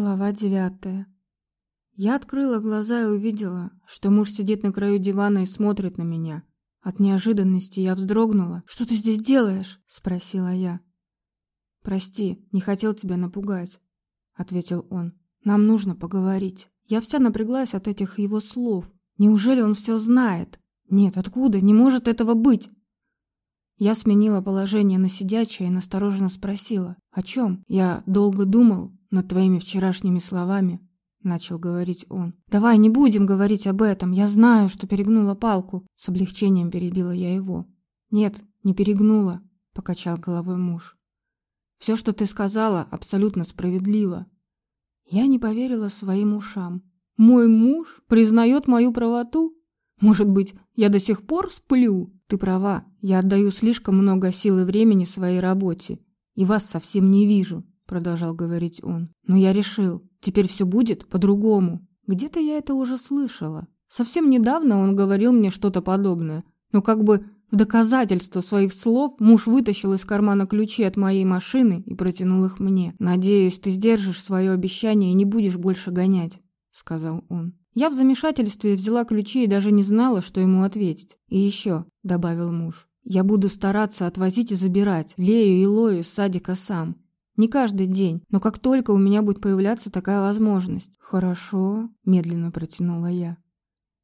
Глава девятая. Я открыла глаза и увидела, что муж сидит на краю дивана и смотрит на меня. От неожиданности я вздрогнула. «Что ты здесь делаешь?» – спросила я. «Прости, не хотел тебя напугать», – ответил он. «Нам нужно поговорить». Я вся напряглась от этих его слов. Неужели он все знает? Нет, откуда? Не может этого быть. Я сменила положение на сидячее и настороженно спросила. «О чем?» Я долго думал, над твоими вчерашними словами», — начал говорить он. «Давай не будем говорить об этом. Я знаю, что перегнула палку». С облегчением перебила я его. «Нет, не перегнула», — покачал головой муж. «Все, что ты сказала, абсолютно справедливо». Я не поверила своим ушам. «Мой муж признает мою правоту? Может быть, я до сих пор сплю?» «Ты права, я отдаю слишком много сил и времени своей работе, и вас совсем не вижу продолжал говорить он. Но я решил, теперь все будет по-другому. Где-то я это уже слышала. Совсем недавно он говорил мне что-то подобное. Но как бы в доказательство своих слов муж вытащил из кармана ключи от моей машины и протянул их мне. «Надеюсь, ты сдержишь свое обещание и не будешь больше гонять», — сказал он. Я в замешательстве взяла ключи и даже не знала, что ему ответить. «И еще», — добавил муж, — «я буду стараться отвозить и забирать Лею и Лою с садика сам. Не каждый день, но как только у меня будет появляться такая возможность. Хорошо, медленно протянула я.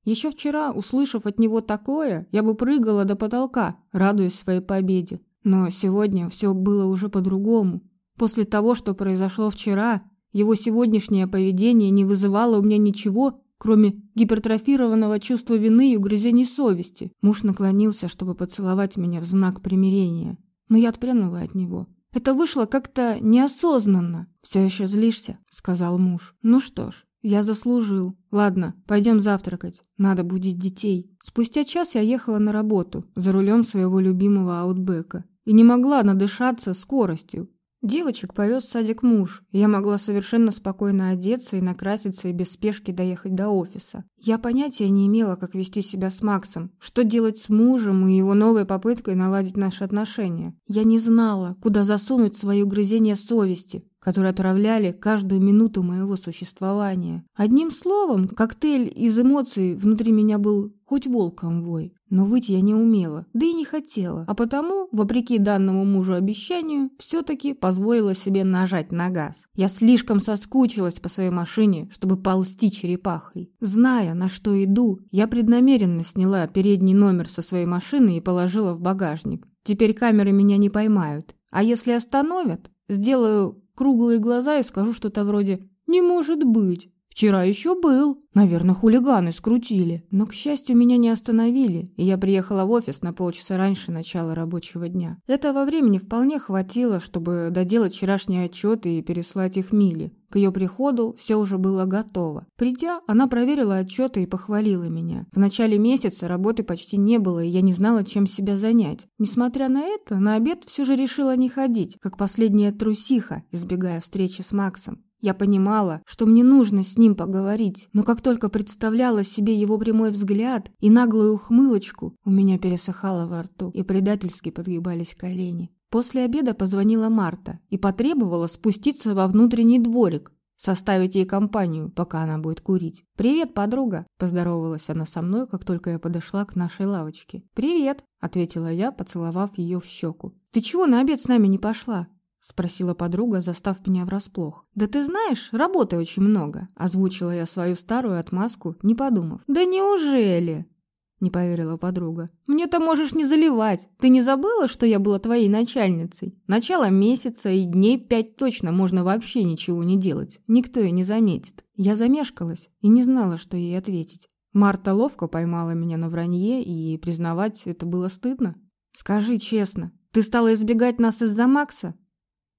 Еще вчера, услышав от него такое, я бы прыгала до потолка, радуясь своей победе. Но сегодня все было уже по-другому. После того, что произошло вчера, его сегодняшнее поведение не вызывало у меня ничего, кроме гипертрофированного чувства вины и угрызений совести. Муж наклонился, чтобы поцеловать меня в знак примирения, но я отпрянула от него. Это вышло как-то неосознанно. Все еще злишься, сказал муж. Ну что ж, я заслужил. Ладно, пойдем завтракать. Надо будить детей. Спустя час я ехала на работу за рулем своего любимого аутбека и не могла надышаться скоростью. Девочек повез в садик муж, я могла совершенно спокойно одеться и накраситься и без спешки доехать до офиса. Я понятия не имела, как вести себя с Максом, что делать с мужем и его новой попыткой наладить наши отношения. Я не знала, куда засунуть свои угрызения совести, которые отравляли каждую минуту моего существования. Одним словом, коктейль из эмоций внутри меня был хоть волком вой. Но выйти я не умела, да и не хотела, а потому, вопреки данному мужу обещанию, все-таки позволила себе нажать на газ. Я слишком соскучилась по своей машине, чтобы ползти черепахой. Зная, на что иду, я преднамеренно сняла передний номер со своей машины и положила в багажник. Теперь камеры меня не поймают. А если остановят, сделаю круглые глаза и скажу что-то вроде «Не может быть». Вчера еще был. Наверное, хулиганы скрутили. Но, к счастью, меня не остановили, и я приехала в офис на полчаса раньше начала рабочего дня. Этого времени вполне хватило, чтобы доделать вчерашние отчеты и переслать их Миле. К ее приходу все уже было готово. Придя, она проверила отчеты и похвалила меня. В начале месяца работы почти не было, и я не знала, чем себя занять. Несмотря на это, на обед все же решила не ходить, как последняя трусиха, избегая встречи с Максом. Я понимала, что мне нужно с ним поговорить, но как только представляла себе его прямой взгляд и наглую ухмылочку, у меня пересыхало во рту и предательски подгибались колени. После обеда позвонила Марта и потребовала спуститься во внутренний дворик, составить ей компанию, пока она будет курить. «Привет, подруга!» – поздоровалась она со мной, как только я подошла к нашей лавочке. «Привет!» – ответила я, поцеловав ее в щеку. «Ты чего на обед с нами не пошла?» — спросила подруга, застав меня врасплох. «Да ты знаешь, работы очень много», — озвучила я свою старую отмазку, не подумав. «Да неужели?» — не поверила подруга. «Мне-то можешь не заливать. Ты не забыла, что я была твоей начальницей? Начало месяца и дней пять точно можно вообще ничего не делать. Никто и не заметит». Я замешкалась и не знала, что ей ответить. Марта ловко поймала меня на вранье, и признавать это было стыдно. «Скажи честно, ты стала избегать нас из-за Макса?»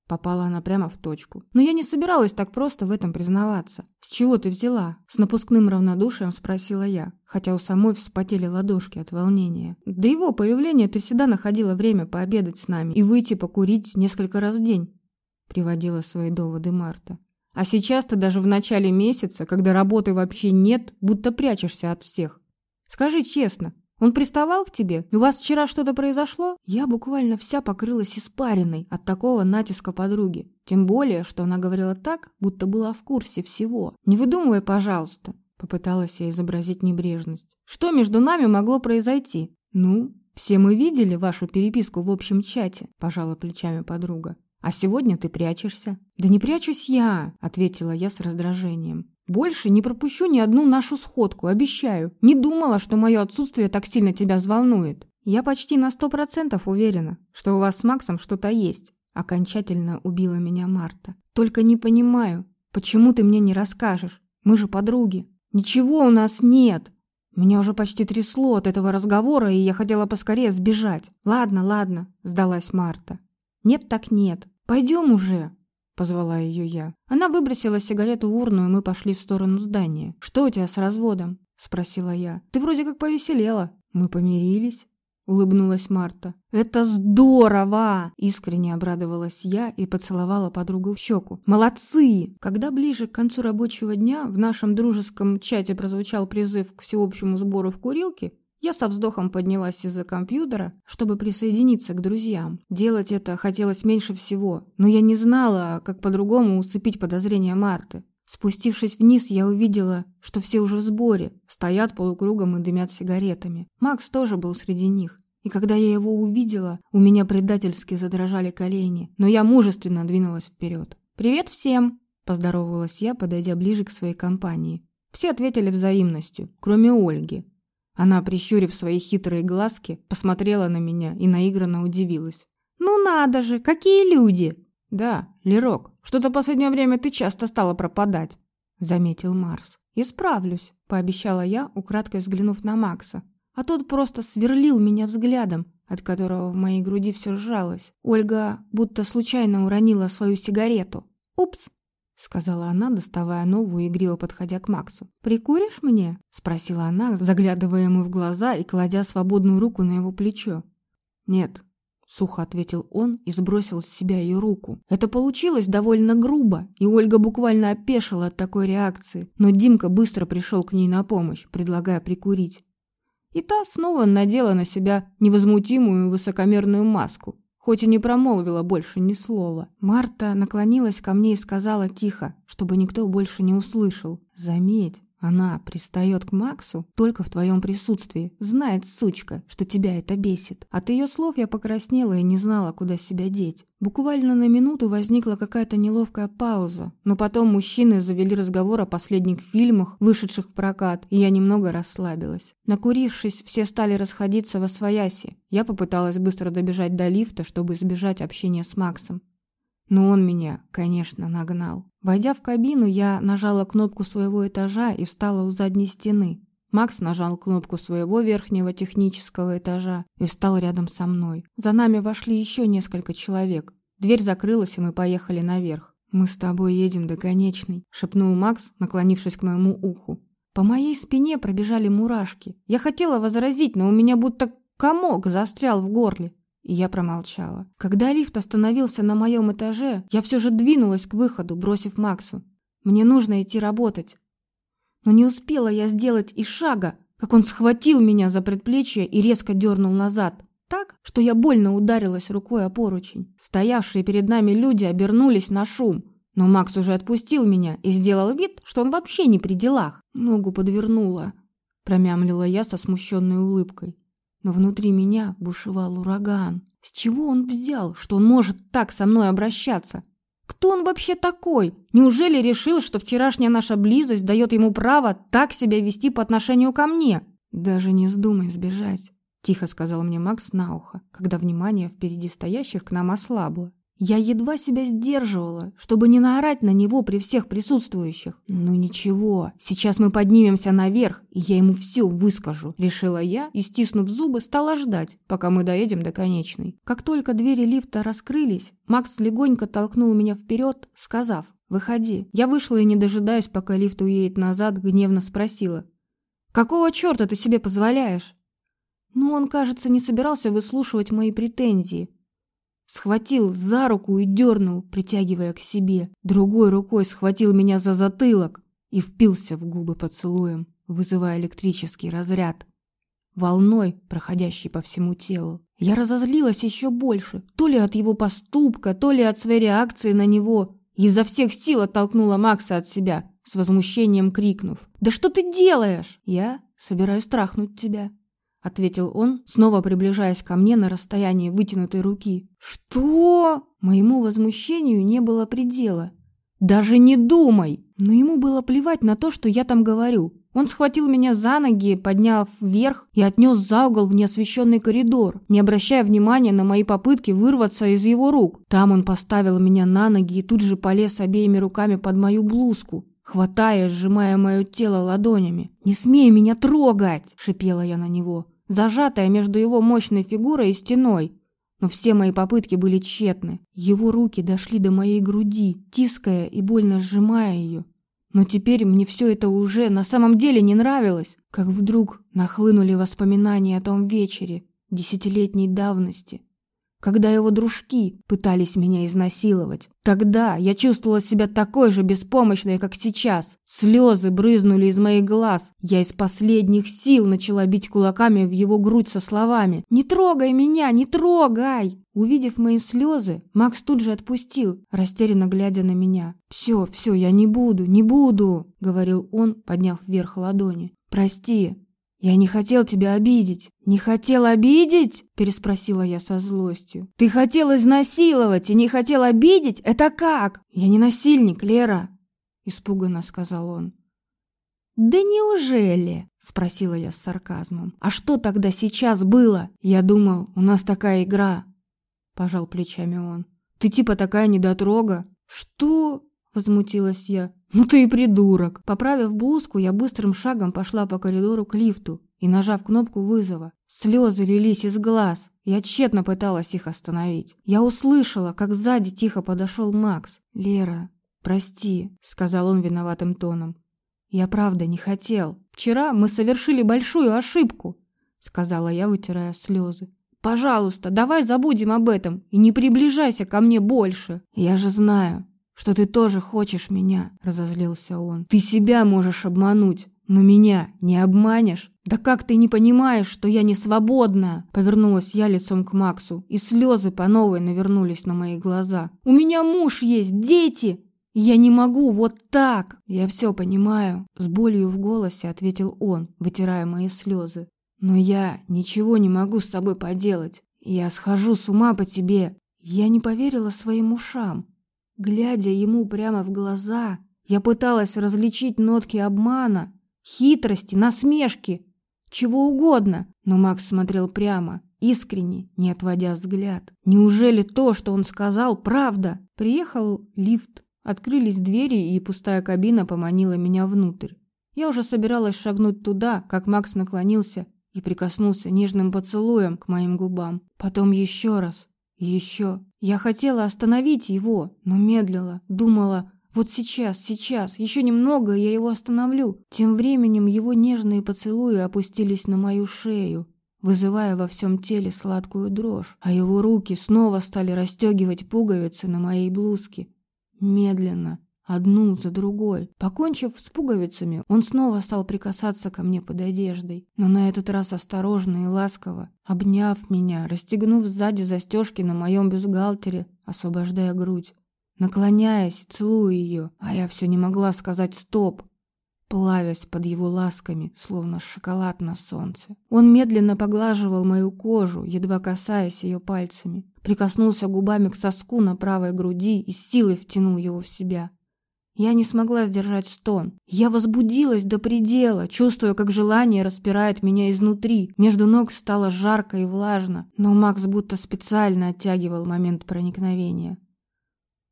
Попала она прямо в точку. Но я не собиралась так просто в этом признаваться. «С чего ты взяла?» С напускным равнодушием спросила я, хотя у самой вспотели ладошки от волнения. «До его появления ты всегда находила время пообедать с нами и выйти покурить несколько раз в день», приводила свои доводы Марта. «А сейчас ты даже в начале месяца, когда работы вообще нет, будто прячешься от всех. Скажи честно, он приставал к тебе? У вас вчера что-то произошло? Я буквально вся покрылась испариной от такого натиска подруги. Тем более, что она говорила так, будто была в курсе всего. «Не выдумывай, пожалуйста», — попыталась я изобразить небрежность. «Что между нами могло произойти?» «Ну, все мы видели вашу переписку в общем чате», — пожала плечами подруга. «А сегодня ты прячешься». «Да не прячусь я», — ответила я с раздражением. «Больше не пропущу ни одну нашу сходку, обещаю. Не думала, что мое отсутствие так сильно тебя взволнует». «Я почти на сто процентов уверена, что у вас с Максом что-то есть», — окончательно убила меня Марта. «Только не понимаю, почему ты мне не расскажешь? Мы же подруги». «Ничего у нас нет!» Меня уже почти трясло от этого разговора, и я хотела поскорее сбежать. «Ладно, ладно», — сдалась Марта. «Нет так нет. Пойдем уже!» — позвала ее я. Она выбросила сигарету в урну, и мы пошли в сторону здания. «Что у тебя с разводом?» — спросила я. «Ты вроде как повеселела». «Мы помирились», — улыбнулась Марта. «Это здорово!» — искренне обрадовалась я и поцеловала подругу в щеку. «Молодцы!» Когда ближе к концу рабочего дня в нашем дружеском чате прозвучал призыв к всеобщему сбору в курилке, я со вздохом поднялась из-за компьютера, чтобы присоединиться к друзьям. Делать это хотелось меньше всего, но я не знала, как по-другому усыпить подозрения Марты. Спустившись вниз, я увидела, что все уже в сборе, стоят полукругом и дымят сигаретами. Макс тоже был среди них. И когда я его увидела, у меня предательски задрожали колени, но я мужественно двинулась вперед. «Привет всем!» – поздоровалась я, подойдя ближе к своей компании. Все ответили взаимностью, кроме Ольги. Она, прищурив свои хитрые глазки, посмотрела на меня и наигранно удивилась. «Ну надо же, какие люди!» «Да, Лерок, что-то последнее время ты часто стала пропадать», — заметил Марс. «Исправлюсь», — пообещала я, украдкой взглянув на Макса. А тот просто сверлил меня взглядом, от которого в моей груди все сжалось. Ольга будто случайно уронила свою сигарету. «Упс!» — сказала она, доставая новую, игриво подходя к Максу. «Прикуришь мне?» — спросила она, заглядывая ему в глаза и кладя свободную руку на его плечо. «Нет», — сухо ответил он и сбросил с себя ее руку. Это получилось довольно грубо, и Ольга буквально опешила от такой реакции, но Димка быстро пришел к ней на помощь, предлагая прикурить. И та снова надела на себя невозмутимую высокомерную маску, хоть и не промолвила больше ни слова. Марта наклонилась ко мне и сказала тихо, чтобы никто больше не услышал. «Заметь, она пристает к Максу только в твоем присутствии. Знает, сучка, что тебя это бесит. От ее слов я покраснела и не знала, куда себя деть. Буквально на минуту возникла какая-то неловкая пауза, но потом мужчины завели разговор о последних фильмах, вышедших в прокат, и я немного расслабилась. Накурившись, все стали расходиться во свояси. Я попыталась быстро добежать до лифта, чтобы избежать общения с Максом. Но он меня, конечно, нагнал. Войдя в кабину, я нажала кнопку своего этажа и встала у задней стены. Макс нажал кнопку своего верхнего технического этажа и встал рядом со мной. За нами вошли еще несколько человек. Дверь закрылась, и мы поехали наверх. «Мы с тобой едем до конечной», — шепнул Макс, наклонившись к моему уху. По моей спине пробежали мурашки. Я хотела возразить, но у меня будто комок застрял в горле. И я промолчала. Когда лифт остановился на моем этаже, я все же двинулась к выходу, бросив Максу. Мне нужно идти работать. Но не успела я сделать и шага, как он схватил меня за предплечье и резко дернул назад. Так, что я больно ударилась рукой о поручень. Стоявшие перед нами люди обернулись на шум. Но Макс уже отпустил меня и сделал вид, что он вообще не при делах. Ногу подвернула. Промямлила я со смущенной улыбкой но внутри меня бушевал ураган. С чего он взял, что он может так со мной обращаться? Кто он вообще такой? Неужели решил, что вчерашняя наша близость дает ему право так себя вести по отношению ко мне? Даже не вздумай сбежать, тихо сказал мне Макс на ухо, когда внимание впереди стоящих к нам ослабло. Я едва себя сдерживала, чтобы не наорать на него при всех присутствующих. «Ну ничего, сейчас мы поднимемся наверх, и я ему все выскажу», — решила я и, стиснув зубы, стала ждать, пока мы доедем до конечной. Как только двери лифта раскрылись, Макс легонько толкнул меня вперед, сказав «Выходи». Я вышла и, не дожидаясь, пока лифт уедет назад, гневно спросила «Какого черта ты себе позволяешь?» Но он, кажется, не собирался выслушивать мои претензии, Схватил за руку и дернул, притягивая к себе. Другой рукой схватил меня за затылок и впился в губы поцелуем, вызывая электрический разряд. волной, проходящей по всему телу. Я разозлилась еще больше, то ли от его поступка, то ли от своей реакции на него. Изо всех сил оттолкнула Макса от себя, с возмущением крикнув. «Да что ты делаешь?» «Я собираюсь трахнуть тебя», — ответил он, снова приближаясь ко мне на расстоянии вытянутой руки. «Что?» Моему возмущению не было предела. «Даже не думай!» Но ему было плевать на то, что я там говорю. Он схватил меня за ноги, подняв вверх и отнес за угол в неосвещенный коридор, не обращая внимания на мои попытки вырваться из его рук. Там он поставил меня на ноги и тут же полез обеими руками под мою блузку, хватая, сжимая мое тело ладонями. «Не смей меня трогать!» – шипела я на него, зажатая между его мощной фигурой и стеной. Но все мои попытки были тщетны. Его руки дошли до моей груди, тиская и больно сжимая ее. Но теперь мне все это уже на самом деле не нравилось, как вдруг нахлынули воспоминания о том вечере десятилетней давности, когда его дружки пытались меня изнасиловать. Тогда я чувствовала себя такой же беспомощной, как сейчас. Слезы брызнули из моих глаз. Я из последних сил начала бить кулаками в его грудь со словами «Не трогай меня, не трогай!» Увидев мои слезы, Макс тут же отпустил, растерянно глядя на меня. «Все, все, я не буду, не буду», — говорил он, подняв вверх ладони. «Прости, «Я не хотел тебя обидеть». «Не хотел обидеть?» – переспросила я со злостью. «Ты хотел изнасиловать и не хотел обидеть? Это как?» «Я не насильник, Лера», – испуганно сказал он. «Да неужели?» – спросила я с сарказмом. «А что тогда сейчас было?» «Я думал, у нас такая игра», – пожал плечами он. «Ты типа такая недотрога». «Что?» – возмутилась я. «Ну ты и придурок!» Поправив блузку, я быстрым шагом пошла по коридору к лифту и, нажав кнопку вызова, слезы лились из глаз. Я тщетно пыталась их остановить. Я услышала, как сзади тихо подошел Макс. «Лера, прости», — сказал он виноватым тоном. «Я правда не хотел. Вчера мы совершили большую ошибку», — сказала я, вытирая слезы. «Пожалуйста, давай забудем об этом и не приближайся ко мне больше. Я же знаю, что ты тоже хочешь меня», — разозлился он. «Ты себя можешь обмануть, но меня не обманешь? Да как ты не понимаешь, что я не свободна?» Повернулась я лицом к Максу, и слезы по новой навернулись на мои глаза. «У меня муж есть, дети!» «Я не могу вот так!» «Я все понимаю», — с болью в голосе ответил он, вытирая мои слезы. «Но я ничего не могу с собой поделать. Я схожу с ума по тебе». Я не поверила своим ушам. Глядя ему прямо в глаза, я пыталась различить нотки обмана, хитрости, насмешки, чего угодно, но Макс смотрел прямо, искренне, не отводя взгляд. Неужели то, что он сказал, правда? Приехал лифт, открылись двери, и пустая кабина поманила меня внутрь. Я уже собиралась шагнуть туда, как Макс наклонился и прикоснулся нежным поцелуем к моим губам. Потом еще раз, еще. Я хотела остановить его, но медлила, думала, вот сейчас, сейчас, еще немного, я его остановлю. Тем временем его нежные поцелуи опустились на мою шею, вызывая во всем теле сладкую дрожь, а его руки снова стали расстегивать пуговицы на моей блузке. Медленно, одну за другой. Покончив с пуговицами, он снова стал прикасаться ко мне под одеждой, но на этот раз осторожно и ласково, обняв меня, расстегнув сзади застежки на моем бюстгальтере, освобождая грудь, наклоняясь, целуя ее, а я все не могла сказать «стоп», плавясь под его ласками, словно шоколад на солнце. Он медленно поглаживал мою кожу, едва касаясь ее пальцами, прикоснулся губами к соску на правой груди и силой втянул его в себя. Я не смогла сдержать стон. Я возбудилась до предела, чувствуя, как желание распирает меня изнутри. Между ног стало жарко и влажно, но Макс будто специально оттягивал момент проникновения.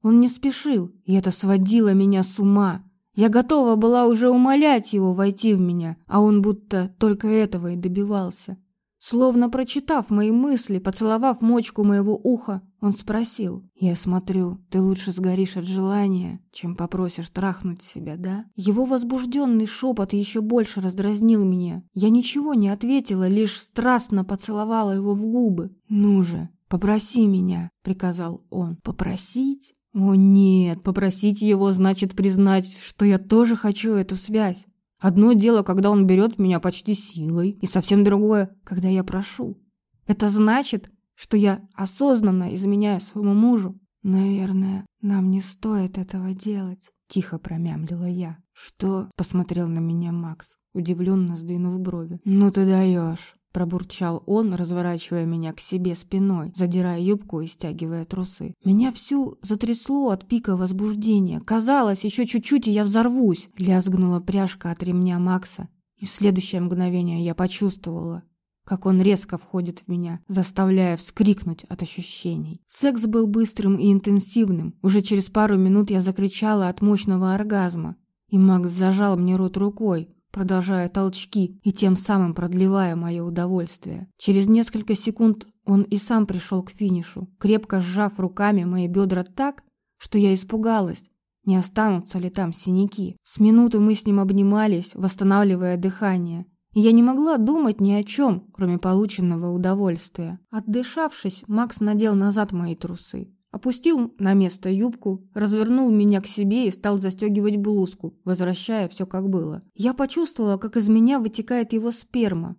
Он не спешил, и это сводило меня с ума. Я готова была уже умолять его войти в меня, а он будто только этого и добивался. Словно прочитав мои мысли, поцеловав мочку моего уха, он спросил. «Я смотрю, ты лучше сгоришь от желания, чем попросишь трахнуть себя, да?» Его возбужденный шепот еще больше раздразнил меня. Я ничего не ответила, лишь страстно поцеловала его в губы. «Ну же, попроси меня», — приказал он. «Попросить?» «О нет, попросить его значит признать, что я тоже хочу эту связь. Одно дело, когда он берет меня почти силой, и совсем другое, когда я прошу. Это значит, что я осознанно изменяю своему мужу. Наверное, нам не стоит этого делать, тихо промямлила я. Что? посмотрел на меня Макс, удивленно сдвинув брови. Ну ты даешь. Пробурчал он, разворачивая меня к себе спиной, задирая юбку и стягивая трусы. Меня всю затрясло от пика возбуждения. Казалось, еще чуть-чуть, и я взорвусь. Лязгнула пряжка от ремня Макса. И в следующее мгновение я почувствовала, как он резко входит в меня, заставляя вскрикнуть от ощущений. Секс был быстрым и интенсивным. Уже через пару минут я закричала от мощного оргазма. И Макс зажал мне рот рукой, продолжая толчки и тем самым продлевая мое удовольствие. Через несколько секунд он и сам пришел к финишу, крепко сжав руками мои бедра так, что я испугалась, не останутся ли там синяки. С минуты мы с ним обнимались, восстанавливая дыхание, я не могла думать ни о чем, кроме полученного удовольствия. Отдышавшись, Макс надел назад мои трусы. Опустил на место юбку, развернул меня к себе и стал застегивать блузку, возвращая все как было. Я почувствовала, как из меня вытекает его сперма.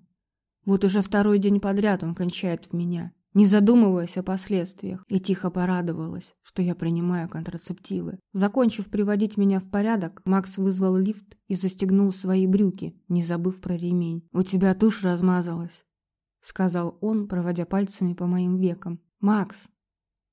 Вот уже второй день подряд он кончает в меня, не задумываясь о последствиях, и тихо порадовалась, что я принимаю контрацептивы. Закончив приводить меня в порядок, Макс вызвал лифт и застегнул свои брюки, не забыв про ремень. «У тебя тушь размазалась», — сказал он, проводя пальцами по моим векам. «Макс,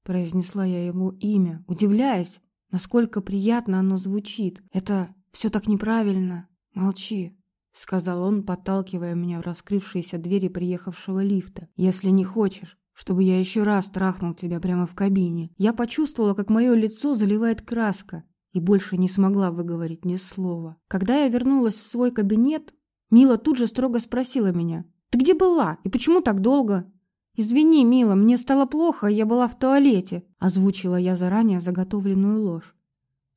Произнесла я его имя, удивляясь, насколько приятно оно звучит. Это все так неправильно. Молчи, сказал он, подталкивая меня в раскрывшиеся двери приехавшего лифта. Если не хочешь, чтобы я еще раз трахнул тебя прямо в кабине. Я почувствовала, как мое лицо заливает краска, и больше не смогла выговорить ни слова. Когда я вернулась в свой кабинет, Мила тут же строго спросила меня: "Ты где была и почему так долго?" «Извини, мила, мне стало плохо, я была в туалете», – озвучила я заранее заготовленную ложь.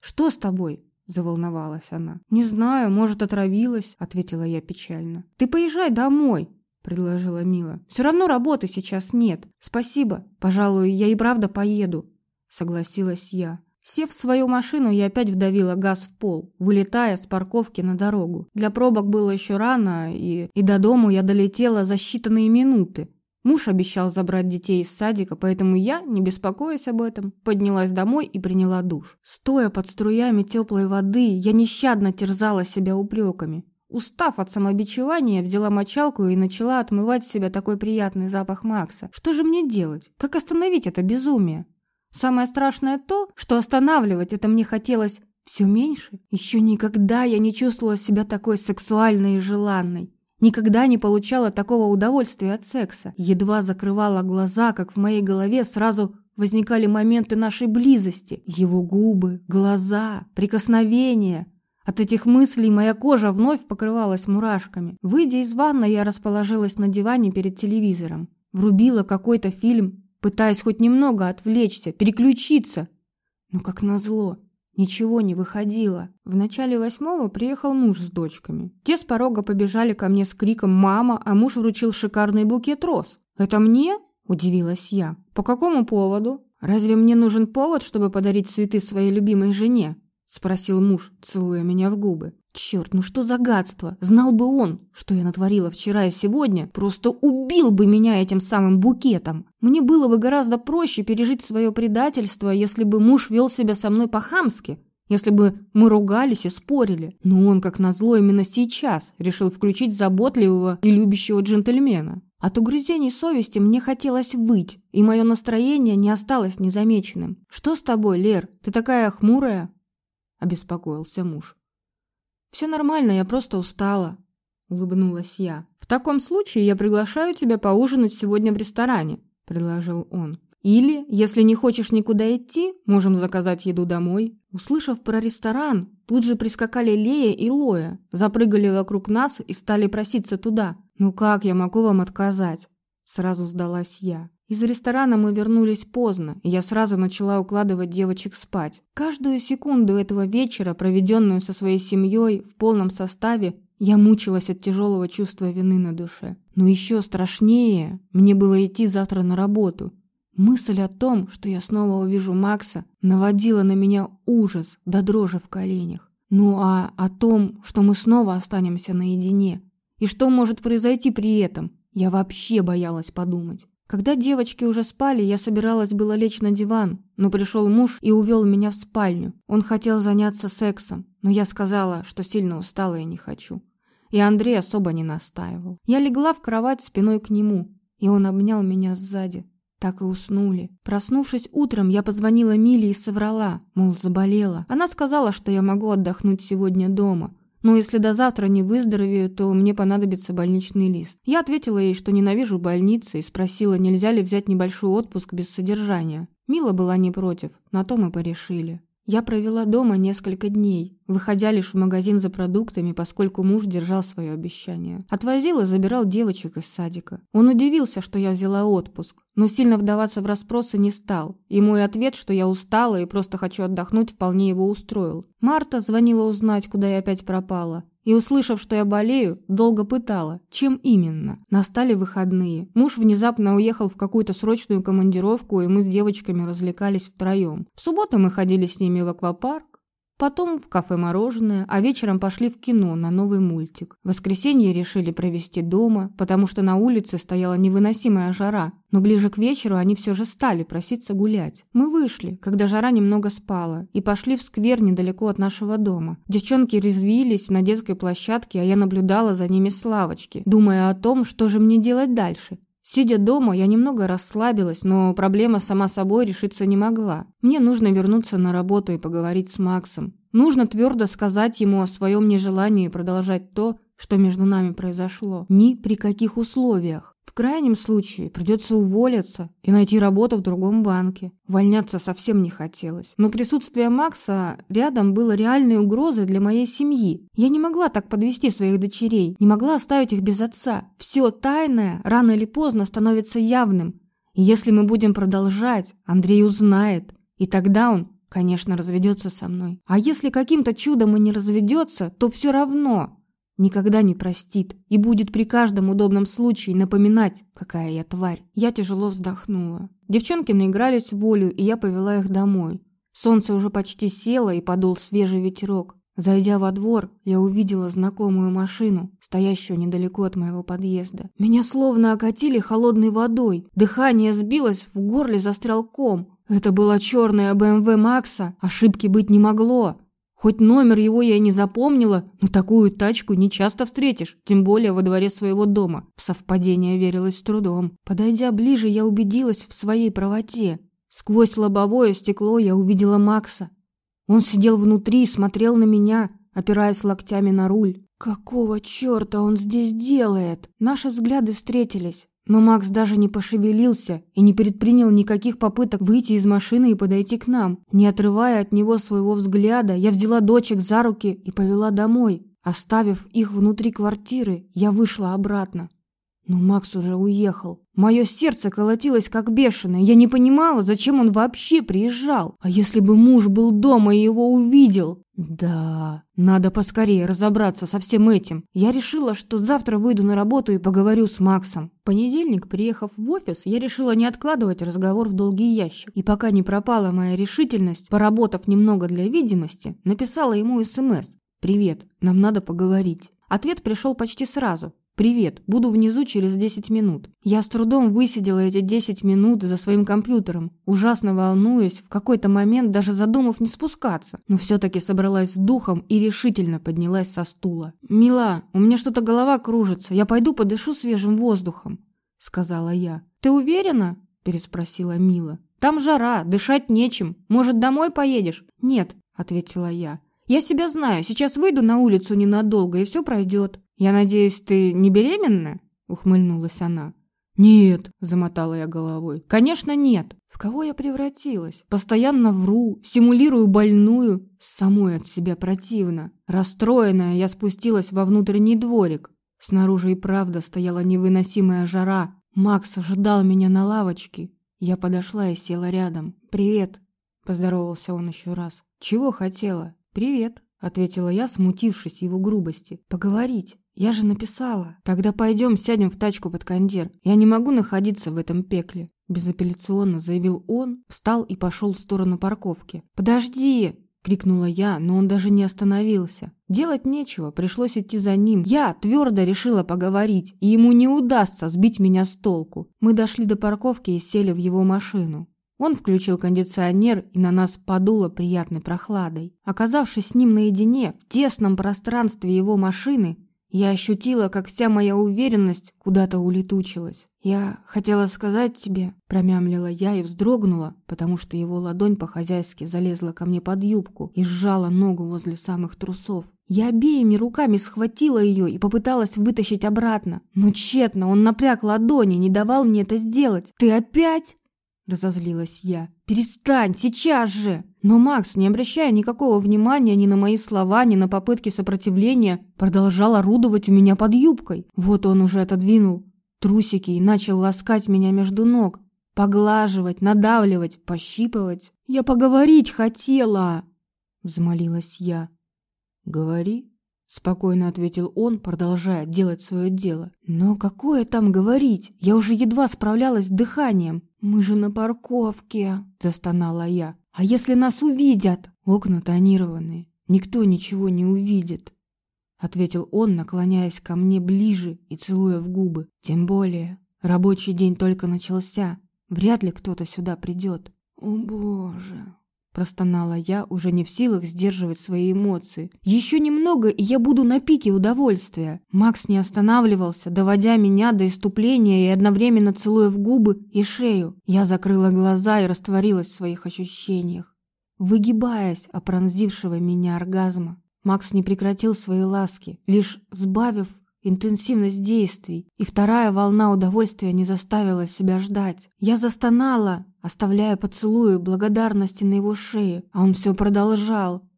«Что с тобой?» – заволновалась она. «Не знаю, может, отравилась», – ответила я печально. «Ты поезжай домой», – предложила Мила. «Все равно работы сейчас нет. Спасибо. Пожалуй, я и правда поеду», – согласилась я. Сев в свою машину, я опять вдавила газ в пол, вылетая с парковки на дорогу. Для пробок было еще рано, и, и до дому я долетела за считанные минуты. Муж обещал забрать детей из садика, поэтому я, не беспокоясь об этом, поднялась домой и приняла душ. Стоя под струями теплой воды, я нещадно терзала себя упреками. Устав от самобичевания, взяла мочалку и начала отмывать с себя такой приятный запах Макса. Что же мне делать? Как остановить это безумие? Самое страшное то, что останавливать это мне хотелось все меньше. Еще никогда я не чувствовала себя такой сексуальной и желанной. Никогда не получала такого удовольствия от секса. Едва закрывала глаза, как в моей голове сразу возникали моменты нашей близости. Его губы, глаза, прикосновения. От этих мыслей моя кожа вновь покрывалась мурашками. Выйдя из ванной, я расположилась на диване перед телевизором. Врубила какой-то фильм, пытаясь хоть немного отвлечься, переключиться. Но как назло, Ничего не выходило. В начале восьмого приехал муж с дочками. Те с порога побежали ко мне с криком «Мама!», а муж вручил шикарный букет роз. «Это мне?» – удивилась я. «По какому поводу? Разве мне нужен повод, чтобы подарить цветы своей любимой жене?» – спросил муж, целуя меня в губы. Черт, ну что за гадство! Знал бы он, что я натворила вчера и сегодня, просто убил бы меня этим самым букетом. Мне было бы гораздо проще пережить свое предательство, если бы муж вел себя со мной по-хамски, если бы мы ругались и спорили. Но он, как назло, именно сейчас решил включить заботливого и любящего джентльмена. От угрызений совести мне хотелось выть, и мое настроение не осталось незамеченным. «Что с тобой, Лер? Ты такая хмурая?» – обеспокоился муж. «Все нормально, я просто устала», — улыбнулась я. «В таком случае я приглашаю тебя поужинать сегодня в ресторане», — предложил он. «Или, если не хочешь никуда идти, можем заказать еду домой». Услышав про ресторан, тут же прискакали Лея и Лоя, запрыгали вокруг нас и стали проситься туда. «Ну как я могу вам отказать?» Сразу сдалась я. Из ресторана мы вернулись поздно, и я сразу начала укладывать девочек спать. Каждую секунду этого вечера, проведенную со своей семьей в полном составе, я мучилась от тяжелого чувства вины на душе. Но еще страшнее мне было идти завтра на работу. Мысль о том, что я снова увижу Макса, наводила на меня ужас до дрожи в коленях. Ну а о том, что мы снова останемся наедине, и что может произойти при этом, я вообще боялась подумать. Когда девочки уже спали, я собиралась было лечь на диван, но пришел муж и увел меня в спальню. Он хотел заняться сексом, но я сказала, что сильно устала и не хочу. И Андрей особо не настаивал. Я легла в кровать спиной к нему, и он обнял меня сзади. Так и уснули. Проснувшись утром, я позвонила Миле и соврала, мол, заболела. Она сказала, что я могу отдохнуть сегодня дома. Но если до завтра не выздоровею, то мне понадобится больничный лист. Я ответила ей, что ненавижу больницы, и спросила, нельзя ли взять небольшой отпуск без содержания. Мила была не против, на то мы порешили. Я провела дома несколько дней, выходя лишь в магазин за продуктами, поскольку муж держал свое обещание. Отвозил и забирал девочек из садика. Он удивился, что я взяла отпуск, но сильно вдаваться в расспросы не стал. И мой ответ, что я устала и просто хочу отдохнуть, вполне его устроил. Марта звонила узнать, куда я опять пропала. И, услышав, что я болею, долго пытала, чем именно. Настали выходные. Муж внезапно уехал в какую-то срочную командировку, и мы с девочками развлекались втроем. В субботу мы ходили с ними в аквапарк, Потом в кафе мороженое, а вечером пошли в кино на новый мультик. В воскресенье решили провести дома, потому что на улице стояла невыносимая жара. Но ближе к вечеру они все же стали проситься гулять. Мы вышли, когда жара немного спала, и пошли в сквер недалеко от нашего дома. Девчонки резвились на детской площадке, а я наблюдала за ними с лавочки, думая о том, что же мне делать дальше. Сидя дома, я немного расслабилась, но проблема сама собой решиться не могла. Мне нужно вернуться на работу и поговорить с Максом. Нужно твердо сказать ему о своем нежелании продолжать то, что между нами произошло. Ни при каких условиях. В крайнем случае придется уволиться и найти работу в другом банке. Увольняться совсем не хотелось. Но присутствие Макса рядом было реальной угрозой для моей семьи. Я не могла так подвести своих дочерей, не могла оставить их без отца. Все тайное рано или поздно становится явным. И если мы будем продолжать, Андрей узнает. И тогда он конечно, разведется со мной. А если каким-то чудом и не разведется, то все равно Никогда не простит и будет при каждом удобном случае напоминать, какая я тварь. Я тяжело вздохнула. Девчонки наигрались в волю, и я повела их домой. Солнце уже почти село, и подул свежий ветерок. Зайдя во двор, я увидела знакомую машину, стоящую недалеко от моего подъезда. Меня словно окатили холодной водой. Дыхание сбилось, в горле застрял ком. Это была черная БМВ Макса, ошибки быть не могло. Хоть номер его я и не запомнила, но такую тачку не часто встретишь, тем более во дворе своего дома. В совпадение верилось с трудом. Подойдя ближе, я убедилась в своей правоте. Сквозь лобовое стекло я увидела Макса. Он сидел внутри и смотрел на меня, опираясь локтями на руль. Какого черта он здесь делает? Наши взгляды встретились. Но Макс даже не пошевелился и не предпринял никаких попыток выйти из машины и подойти к нам. Не отрывая от него своего взгляда, я взяла дочек за руки и повела домой. Оставив их внутри квартиры, я вышла обратно. Но Макс уже уехал. Мое сердце колотилось как бешеное. Я не понимала, зачем он вообще приезжал. А если бы муж был дома и его увидел? Да, надо поскорее разобраться со всем этим. Я решила, что завтра выйду на работу и поговорю с Максом. В понедельник, приехав в офис, я решила не откладывать разговор в долгий ящик. И пока не пропала моя решительность, поработав немного для видимости, написала ему СМС. «Привет, нам надо поговорить». Ответ пришел почти сразу. «Привет, буду внизу через 10 минут». Я с трудом высидела эти 10 минут за своим компьютером, ужасно волнуясь, в какой-то момент даже задумав не спускаться, но все-таки собралась с духом и решительно поднялась со стула. «Мила, у меня что-то голова кружится, я пойду подышу свежим воздухом», — сказала я. «Ты уверена?» — переспросила Мила. «Там жара, дышать нечем. Может, домой поедешь?» «Нет», — ответила я. «Я себя знаю, сейчас выйду на улицу ненадолго, и все пройдет». «Я надеюсь, ты не беременна?» — ухмыльнулась она. «Нет», — замотала я головой. «Конечно, нет. В кого я превратилась? Постоянно вру, симулирую больную. Самой от себя противно. Расстроенная, я спустилась во внутренний дворик. Снаружи и правда стояла невыносимая жара. Макс ожидал меня на лавочке. Я подошла и села рядом. «Привет», — поздоровался он еще раз. «Чего хотела?» «Привет», — ответила я, смутившись его грубости. «Поговорить». «Я же написала. Тогда пойдем сядем в тачку под кондер. Я не могу находиться в этом пекле». Безапелляционно заявил он, встал и пошел в сторону парковки. «Подожди!» – крикнула я, но он даже не остановился. Делать нечего, пришлось идти за ним. Я твердо решила поговорить, и ему не удастся сбить меня с толку. Мы дошли до парковки и сели в его машину. Он включил кондиционер, и на нас подуло приятной прохладой. Оказавшись с ним наедине, в тесном пространстве его машины, я ощутила, как вся моя уверенность куда-то улетучилась. «Я хотела сказать тебе», – промямлила я и вздрогнула, потому что его ладонь по-хозяйски залезла ко мне под юбку и сжала ногу возле самых трусов. Я обеими руками схватила ее и попыталась вытащить обратно. Но тщетно, он напряг ладони, не давал мне это сделать. «Ты опять?» Разозлилась я. «Перестань, сейчас же!» Но Макс, не обращая никакого внимания ни на мои слова, ни на попытки сопротивления, продолжал орудовать у меня под юбкой. Вот он уже отодвинул трусики и начал ласкать меня между ног, поглаживать, надавливать, пощипывать. «Я поговорить хотела!» Взмолилась я. «Говори», — спокойно ответил он, продолжая делать свое дело. «Но какое там говорить? Я уже едва справлялась с дыханием. Мы же на парковке», — застонала я. «А если нас увидят?» «Окна тонированные. Никто ничего не увидит», — ответил он, наклоняясь ко мне ближе и целуя в губы. «Тем более, рабочий день только начался. Вряд ли кто-то сюда придет». «О, Боже!» Простонала я, уже не в силах сдерживать свои эмоции. Еще немного, и я буду на пике удовольствия. Макс не останавливался, доводя меня до иступления и одновременно целуя в губы и шею. Я закрыла глаза и растворилась в своих ощущениях, выгибаясь от пронзившего меня оргазма. Макс не прекратил свои ласки, лишь сбавив интенсивность действий, и вторая волна удовольствия не заставила себя ждать. Я застонала, оставляя поцелуи благодарности на его шее, а он все продолжал.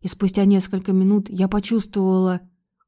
И спустя несколько минут я почувствовала,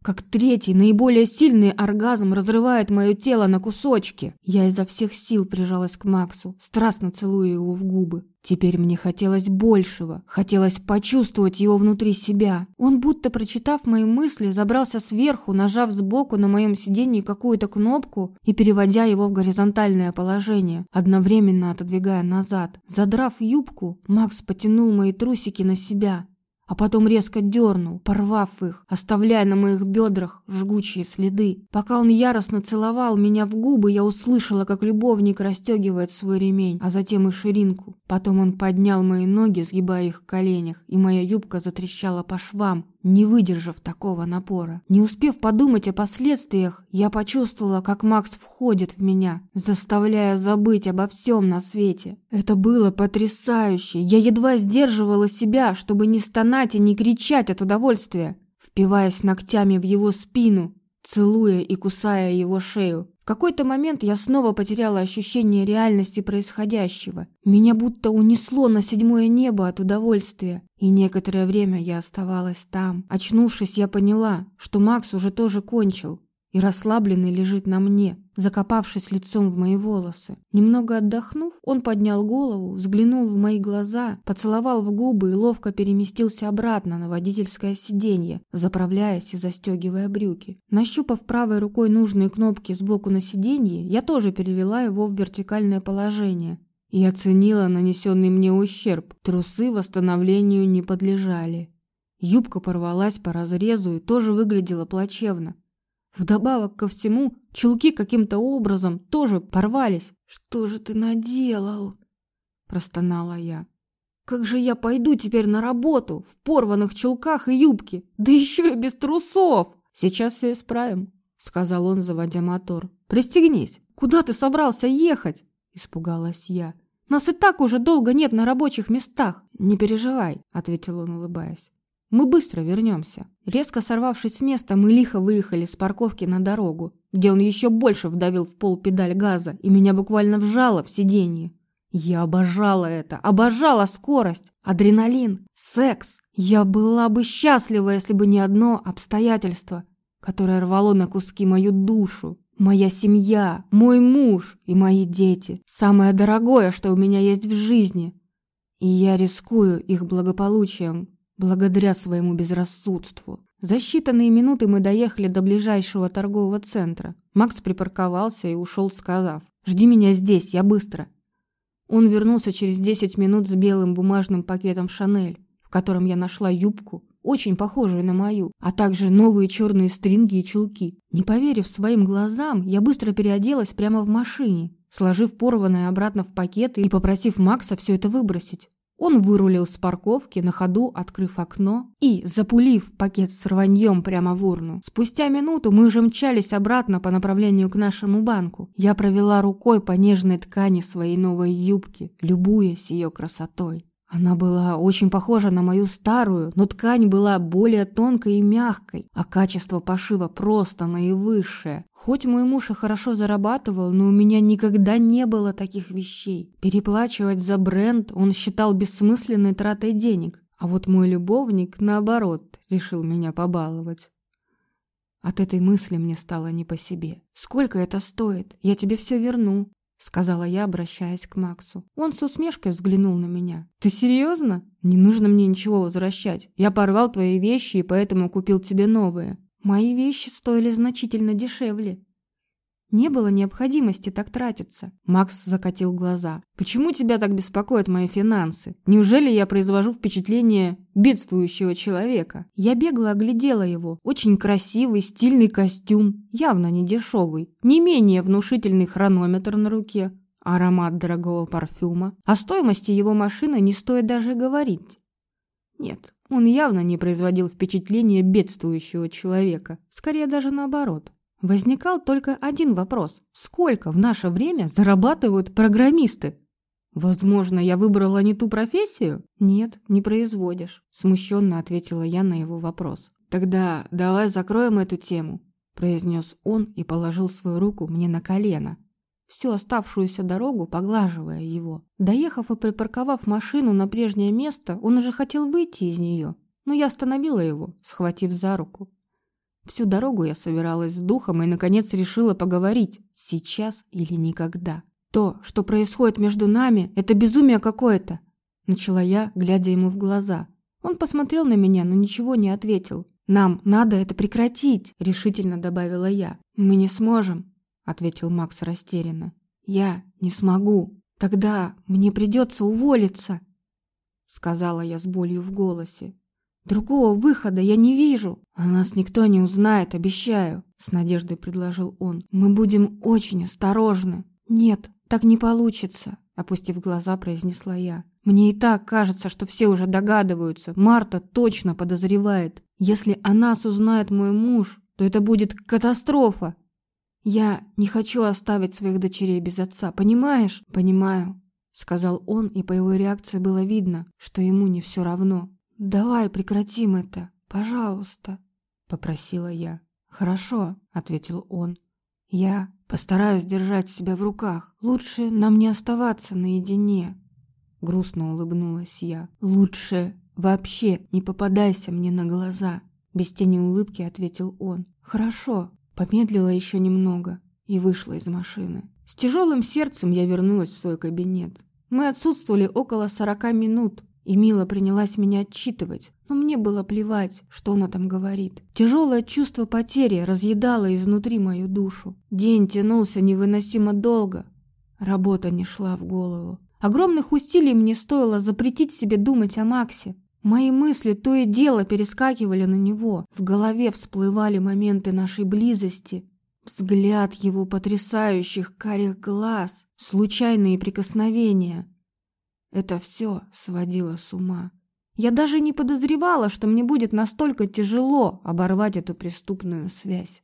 как третий, наиболее сильный оргазм разрывает мое тело на кусочки. Я изо всех сил прижалась к Максу, страстно целуя его в губы. Теперь мне хотелось большего, хотелось почувствовать его внутри себя. Он, будто прочитав мои мысли, забрался сверху, нажав сбоку на моем сиденье какую-то кнопку и переводя его в горизонтальное положение, одновременно отодвигая назад. Задрав юбку, Макс потянул мои трусики на себя, а потом резко дернул, порвав их, оставляя на моих бедрах жгучие следы. Пока он яростно целовал меня в губы, я услышала, как любовник расстегивает свой ремень, а затем и ширинку. Потом он поднял мои ноги, сгибая их в коленях, и моя юбка затрещала по швам, не выдержав такого напора. Не успев подумать о последствиях, я почувствовала, как Макс входит в меня, заставляя забыть обо всем на свете. Это было потрясающе. Я едва сдерживала себя, чтобы не стонать и не кричать от удовольствия, впиваясь ногтями в его спину, целуя и кусая его шею. В какой-то момент я снова потеряла ощущение реальности происходящего. Меня будто унесло на седьмое небо от удовольствия. И некоторое время я оставалась там. Очнувшись, я поняла, что Макс уже тоже кончил и расслабленный лежит на мне, закопавшись лицом в мои волосы. Немного отдохнув, он поднял голову, взглянул в мои глаза, поцеловал в губы и ловко переместился обратно на водительское сиденье, заправляясь и застегивая брюки. Нащупав правой рукой нужные кнопки сбоку на сиденье, я тоже перевела его в вертикальное положение и оценила нанесенный мне ущерб. Трусы восстановлению не подлежали. Юбка порвалась по разрезу и тоже выглядела плачевно. Вдобавок ко всему, чулки каким-то образом тоже порвались. «Что же ты наделал?» – простонала я. «Как же я пойду теперь на работу в порванных чулках и юбке? Да еще и без трусов!» «Сейчас все исправим», – сказал он, заводя мотор. «Пристегнись. Куда ты собрался ехать?» – испугалась я. «Нас и так уже долго нет на рабочих местах». «Не переживай», – ответил он, улыбаясь. Мы быстро вернемся. Резко сорвавшись с места, мы лихо выехали с парковки на дорогу, где он еще больше вдавил в пол педаль газа и меня буквально вжало в сиденье. Я обожала это, обожала скорость, адреналин, секс. Я была бы счастлива, если бы не одно обстоятельство, которое рвало на куски мою душу. Моя семья, мой муж и мои дети. Самое дорогое, что у меня есть в жизни. И я рискую их благополучием, благодаря своему безрассудству. За считанные минуты мы доехали до ближайшего торгового центра. Макс припарковался и ушел, сказав «Жди меня здесь, я быстро». Он вернулся через 10 минут с белым бумажным пакетом «Шанель», в котором я нашла юбку, очень похожую на мою, а также новые черные стринги и чулки. Не поверив своим глазам, я быстро переоделась прямо в машине, сложив порванное обратно в пакет и попросив Макса все это выбросить. Он вырулил с парковки, на ходу открыв окно и, запулив пакет с рваньем прямо в урну. Спустя минуту мы уже мчались обратно по направлению к нашему банку. Я провела рукой по нежной ткани своей новой юбки, любуясь ее красотой. Она была очень похожа на мою старую, но ткань была более тонкой и мягкой, а качество пошива просто наивысшее. Хоть мой муж и хорошо зарабатывал, но у меня никогда не было таких вещей. Переплачивать за бренд он считал бессмысленной тратой денег, а вот мой любовник, наоборот, решил меня побаловать. От этой мысли мне стало не по себе. «Сколько это стоит? Я тебе все верну сказала я, обращаясь к Максу. Он с усмешкой взглянул на меня. Ты серьезно? Не нужно мне ничего возвращать. Я порвал твои вещи и поэтому купил тебе новые. Мои вещи стоили значительно дешевле. Не было необходимости так тратиться. Макс закатил глаза. Почему тебя так беспокоят мои финансы? Неужели я произвожу впечатление бедствующего человека? Я бегло оглядела его. Очень красивый, стильный костюм, явно не дешевый. Не менее внушительный хронометр на руке. Аромат дорогого парфюма. О стоимости его машины не стоит даже говорить. Нет, он явно не производил впечатления бедствующего человека. Скорее даже наоборот. Возникал только один вопрос. Сколько в наше время зарабатывают программисты? Возможно, я выбрала не ту профессию? Нет, не производишь, смущенно ответила я на его вопрос. Тогда давай закроем эту тему, произнес он и положил свою руку мне на колено, всю оставшуюся дорогу поглаживая его. Доехав и припарковав машину на прежнее место, он уже хотел выйти из нее, но я остановила его, схватив за руку. Всю дорогу я собиралась с духом и, наконец, решила поговорить. Сейчас или никогда. То, что происходит между нами, это безумие какое-то. Начала я, глядя ему в глаза. Он посмотрел на меня, но ничего не ответил. «Нам надо это прекратить», — решительно добавила я. «Мы не сможем», — ответил Макс растерянно. «Я не смогу. Тогда мне придется уволиться», — сказала я с болью в голосе. Другого выхода я не вижу. А нас никто не узнает, обещаю, с надеждой предложил он. Мы будем очень осторожны. Нет, так не получится, опустив глаза, произнесла я. Мне и так кажется, что все уже догадываются. Марта точно подозревает. Если о нас узнает мой муж, то это будет катастрофа. Я не хочу оставить своих дочерей без отца, понимаешь? Понимаю, сказал он, и по его реакции было видно, что ему не все равно. «Давай прекратим это, пожалуйста», — попросила я. «Хорошо», — ответил он. «Я постараюсь держать себя в руках. Лучше нам не оставаться наедине». Грустно улыбнулась я. «Лучше вообще не попадайся мне на глаза», — без тени улыбки ответил он. «Хорошо», — помедлила еще немного и вышла из машины. С тяжелым сердцем я вернулась в свой кабинет. Мы отсутствовали около сорока минут, и Мила принялась меня отчитывать, но мне было плевать, что она там говорит. Тяжелое чувство потери разъедало изнутри мою душу. День тянулся невыносимо долго. Работа не шла в голову. Огромных усилий мне стоило запретить себе думать о Максе. Мои мысли то и дело перескакивали на него. В голове всплывали моменты нашей близости. Взгляд его потрясающих карих глаз, случайные прикосновения — это все сводило с ума. Я даже не подозревала, что мне будет настолько тяжело оборвать эту преступную связь.